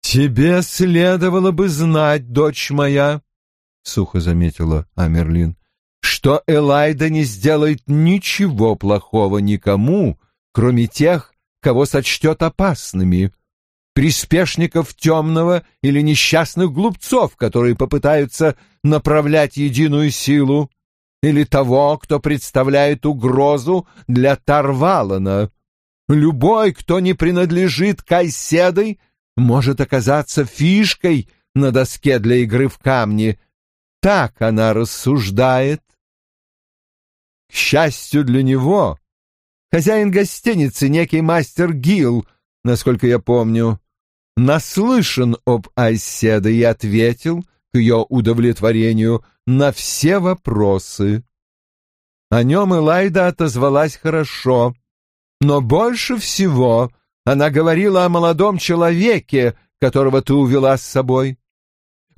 «Тебе следовало бы знать, дочь моя», — сухо заметила Амерлин, «что Элайда не сделает ничего плохого никому, кроме тех, кого сочтет опасными, приспешников темного или несчастных глупцов, которые попытаются направлять единую силу, или того, кто представляет угрозу для Тарвалана. Любой, кто не принадлежит Кайседой, может оказаться фишкой на доске для игры в камни. Так она рассуждает. К счастью для него, хозяин гостиницы, некий мастер Гил, насколько я помню, наслышан об Айседе и ответил, к ее удовлетворению, на все вопросы. О нем Элайда отозвалась хорошо, но больше всего она говорила о молодом человеке, которого ты увела с собой.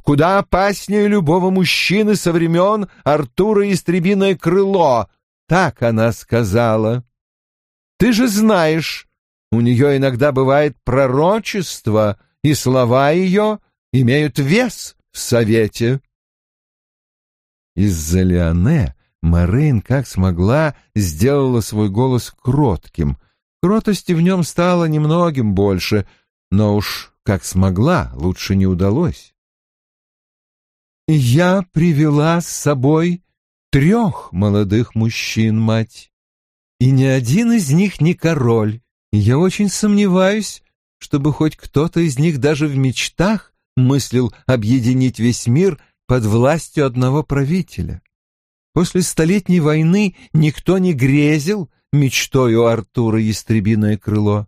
Куда опаснее любого мужчины со времен Артура Истребиное крыло, так она сказала. Ты же знаешь, у нее иногда бывает пророчество, и слова ее имеют вес в совете. Из-за Леоне Морейн, как смогла, сделала свой голос кротким. Кротости в нем стало немногим больше, но уж как смогла, лучше не удалось. «Я привела с собой трех молодых мужчин, мать, и ни один из них не король, я очень сомневаюсь, чтобы хоть кто-то из них даже в мечтах мыслил объединить весь мир под властью одного правителя. После Столетней войны никто не грезил мечтою Артура Ястребиное крыло.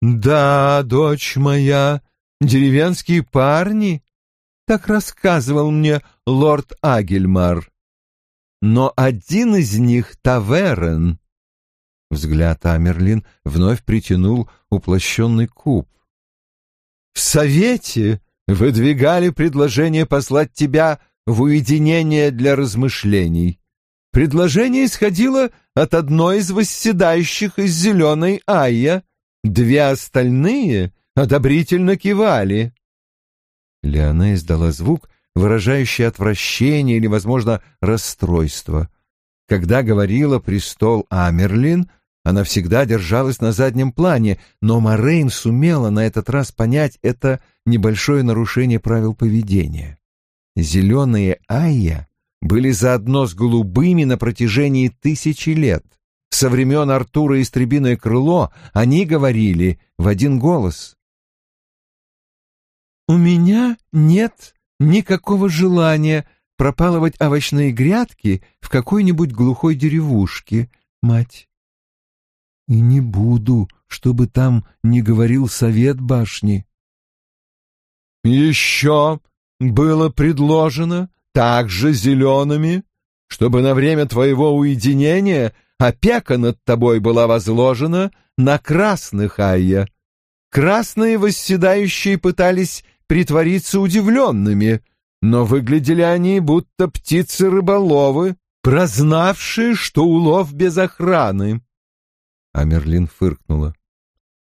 «Да, дочь моя, деревенские парни», — так рассказывал мне лорд Агельмар. «Но один из них — Таверен, Взгляд Амерлин вновь притянул уплощенный куб. «В совете выдвигали предложение послать тебя в уединение для размышлений. Предложение исходило от одной из восседающих из зеленой Айя. Две остальные одобрительно кивали». Леона издала звук, выражающий отвращение или, возможно, расстройство. Когда говорила престол Амерлин, она всегда держалась на заднем плане, но Морейн сумела на этот раз понять это небольшое нарушение правил поведения. Зеленые Айя были заодно с голубыми на протяжении тысячи лет. Со времен Артура Истребиное крыло они говорили в один голос. «У меня нет никакого желания пропалывать овощные грядки в какой-нибудь глухой деревушке, мать. И не буду, чтобы там не говорил совет башни. Еще было предложено, также зелеными, чтобы на время твоего уединения опека над тобой была возложена на красных Айя. Красные восседающие пытались притвориться удивленными, но выглядели они будто птицы-рыболовы, прознавшие, что улов без охраны. А Мерлин фыркнула.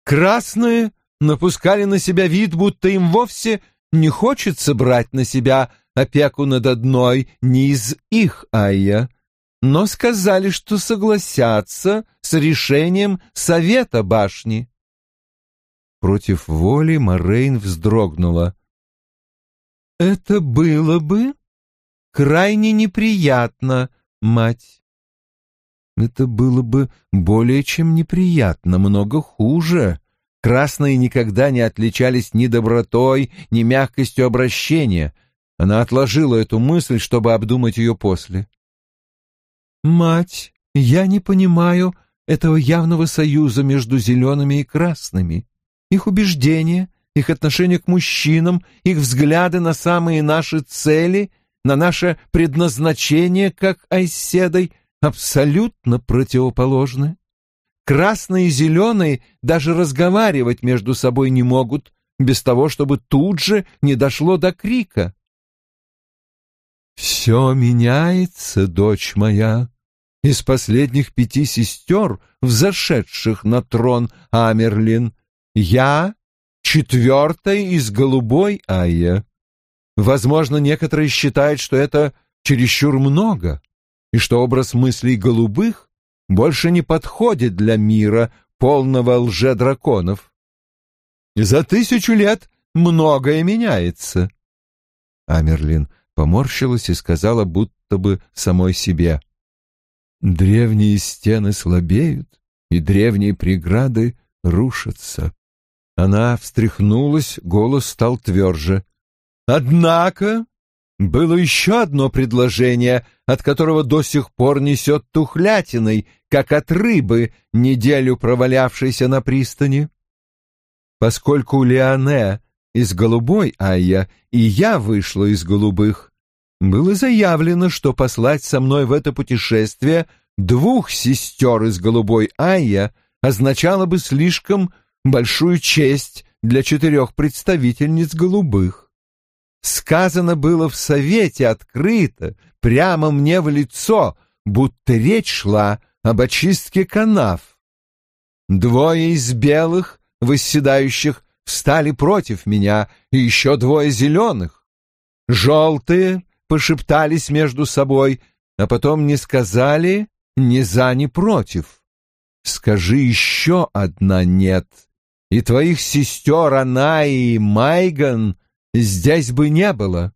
Красные напускали на себя вид, будто им вовсе не хочется брать на себя опеку над одной не из их Айя. но сказали, что согласятся с решением Совета башни. Против воли Морейн вздрогнула. «Это было бы крайне неприятно, мать». «Это было бы более чем неприятно, много хуже. Красные никогда не отличались ни добротой, ни мягкостью обращения. Она отложила эту мысль, чтобы обдумать ее после. «Мать, я не понимаю этого явного союза между зелеными и красными. Их убеждения, их отношение к мужчинам, их взгляды на самые наши цели, на наше предназначение, как Айседой, абсолютно противоположны. Красные и зеленые даже разговаривать между собой не могут, без того, чтобы тут же не дошло до крика. «Все меняется, дочь моя. Из последних пяти сестер, взошедших на трон Амерлин, я четвертая из голубой Айя. Возможно, некоторые считают, что это чересчур много, и что образ мыслей голубых больше не подходит для мира, полного лже-драконов. За тысячу лет многое меняется. Амерлин поморщилась и сказала, будто бы самой себе. Древние стены слабеют, и древние преграды рушатся. Она встряхнулась, голос стал тверже. «Однако было еще одно предложение, от которого до сих пор несет тухлятиной, как от рыбы, неделю провалявшейся на пристани. Поскольку Леоне из голубой Айя, и я вышла из голубых, было заявлено, что послать со мной в это путешествие двух сестер из голубой Айя означало бы слишком большую честь для четырех представительниц голубых. Сказано было в совете открыто, прямо мне в лицо, будто речь шла об очистке канав. Двое из белых, восседающих, встали против меня, и еще двое зеленых. Желтые пошептались между собой, а потом не сказали ни за, ни против. Скажи еще одна «нет», и твоих сестер она и Майган здесь бы не было.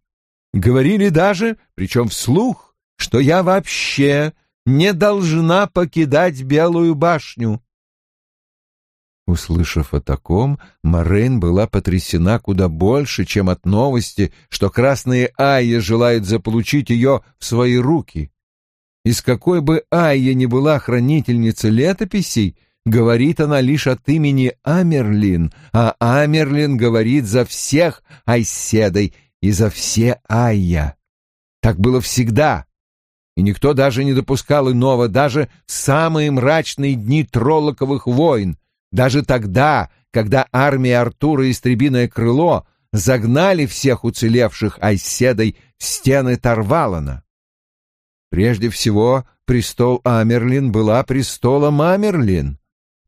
Говорили даже, причем вслух, что я вообще не должна покидать Белую башню. Услышав о таком, Морейн была потрясена куда больше, чем от новости, что красные Айя желают заполучить ее в свои руки. Из какой бы Айя ни была хранительница летописей, говорит она лишь от имени Амерлин, а Амерлин говорит за всех Айседой и за все Айя. Так было всегда, и никто даже не допускал иного, даже в самые мрачные дни троллоковых войн, даже тогда, когда армия Артура и Стребиное крыло загнали всех уцелевших Айседой в стены Тарвалана. Прежде всего, престол Амерлин была престолом Амерлин.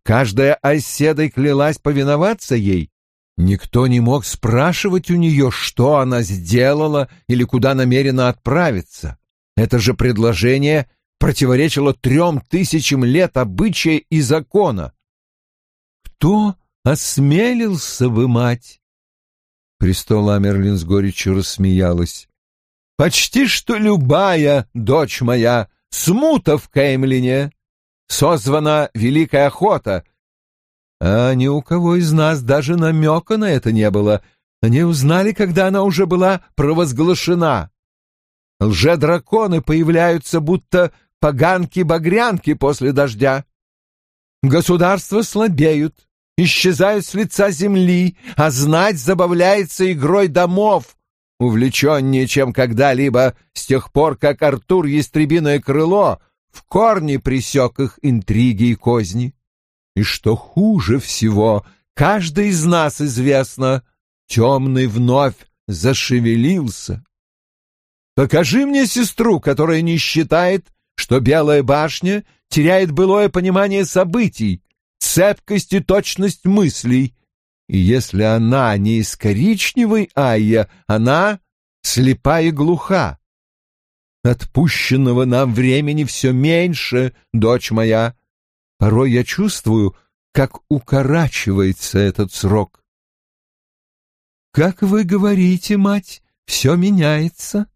Каждая Айседой клялась повиноваться ей. Никто не мог спрашивать у нее, что она сделала или куда намерена отправиться. Это же предложение противоречило трем тысячам лет обычая и закона. Кто осмелился бы, мать? Престол Амерлин с горечью рассмеялась. Почти что любая, дочь моя, смута в Кеймлине. Созвана великая охота. А ни у кого из нас даже намека на это не было. Они узнали, когда она уже была провозглашена. Лже-драконы появляются, будто поганки-багрянки после дождя. Государства слабеют, исчезают с лица земли, а знать забавляется игрой домов, увлеченнее, чем когда-либо с тех пор, как Артур Ястребиное Крыло в корне присек их интриги и козни. И что хуже всего, каждый из нас известно, темный вновь зашевелился. Покажи мне сестру, которая не считает, что Белая башня теряет былое понимание событий, цепкость и точность мыслей. И если она не из коричневой Айя, она слепа и глуха. Отпущенного нам времени все меньше, дочь моя. Порой я чувствую, как укорачивается этот срок. Как вы говорите, мать, все меняется,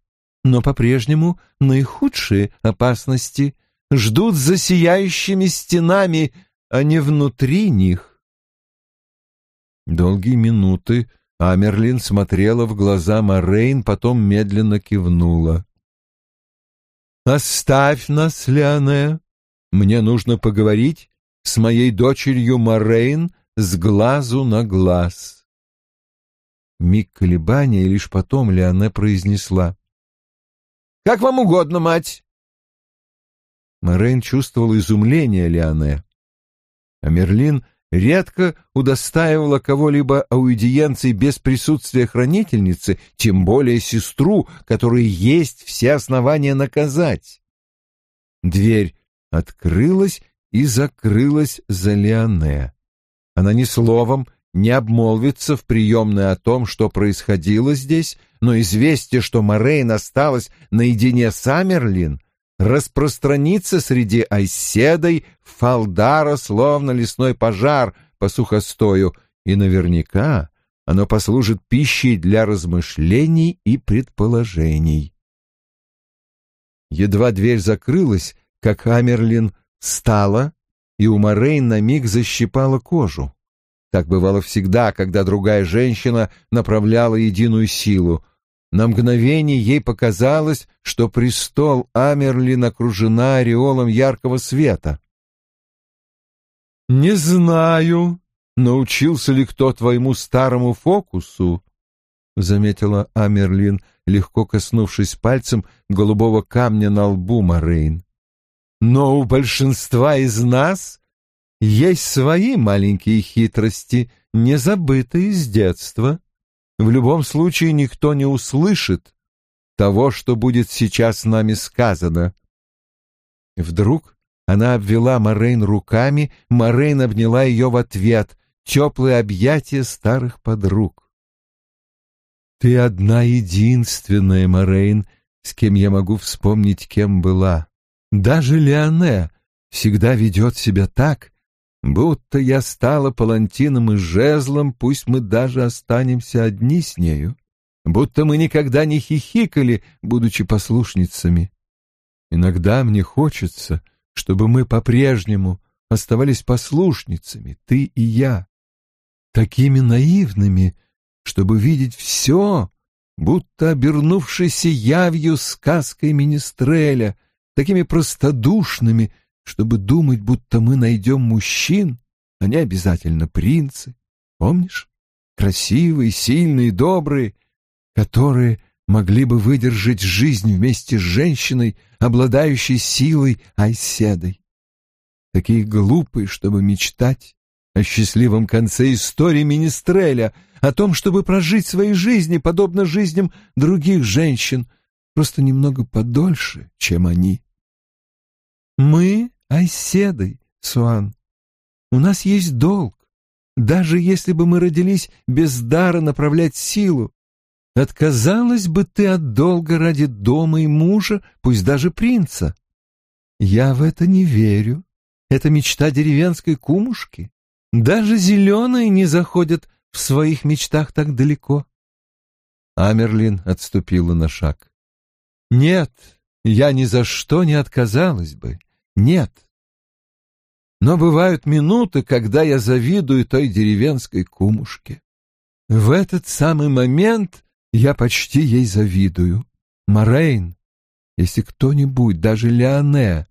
но по-прежнему наихудшие опасности ждут за сияющими стенами, а не внутри них. Долгие минуты Амерлин смотрела в глаза Морейн, потом медленно кивнула. «Оставь нас, Леоне. Мне нужно поговорить с моей дочерью Морейн с глазу на глаз». Миг колебания, и лишь потом Леоне произнесла. «Как вам угодно, мать!» Морейн чувствовал изумление Леоне. А Мерлин редко удостаивала кого-либо аудиенции без присутствия хранительницы, тем более сестру, которой есть все основания наказать. Дверь открылась и закрылась за Леоне. Она ни словом не обмолвится в приемной о том, что происходило здесь, но известие, что Морейн осталась наедине с Амерлин, распространится среди айседой Фалдара, словно лесной пожар по сухостою, и наверняка оно послужит пищей для размышлений и предположений. Едва дверь закрылась, как Амерлин встала, и у Морейн на миг защипала кожу. Так бывало всегда, когда другая женщина направляла единую силу. На мгновение ей показалось, что престол Амерлин окружена ореолом яркого света. «Не знаю, научился ли кто твоему старому фокусу», — заметила Амерлин, легко коснувшись пальцем голубого камня на лбу Морейн. «Но у большинства из нас есть свои маленькие хитрости, не забытые с детства. В любом случае никто не услышит того, что будет сейчас нами сказано. Вдруг она обвела Морейн руками, Морейн обняла ее в ответ, теплые объятия старых подруг. «Ты одна единственная, Морейн, с кем я могу вспомнить, кем была. Даже Леоне всегда ведет себя так, Будто я стала палантином и жезлом, пусть мы даже останемся одни с нею. Будто мы никогда не хихикали, будучи послушницами. Иногда мне хочется, чтобы мы по-прежнему оставались послушницами, ты и я, такими наивными, чтобы видеть все, будто обернувшейся явью сказкой Министреля, такими простодушными, чтобы думать, будто мы найдем мужчин, не обязательно принцы. Помнишь? Красивые, сильные, добрые, которые могли бы выдержать жизнь вместе с женщиной, обладающей силой Айседой. Такие глупые, чтобы мечтать о счастливом конце истории Министреля, о том, чтобы прожить свои жизни, подобно жизням других женщин, просто немного подольше, чем они. Мы Айседой, Суан. У нас есть долг. Даже если бы мы родились без дара направлять силу, отказалась бы ты от долга ради дома и мужа, пусть даже принца. Я в это не верю. Это мечта деревенской кумушки. Даже зеленые не заходят в своих мечтах так далеко. Амерлин отступила на шаг. Нет, я ни за что не отказалась бы. Нет. Но бывают минуты, когда я завидую той деревенской кумушке. В этот самый момент я почти ей завидую. Морейн, если кто-нибудь, даже Леоне,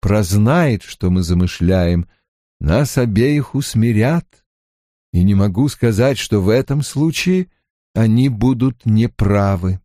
прознает, что мы замышляем, нас обеих усмирят. И не могу сказать, что в этом случае они будут неправы.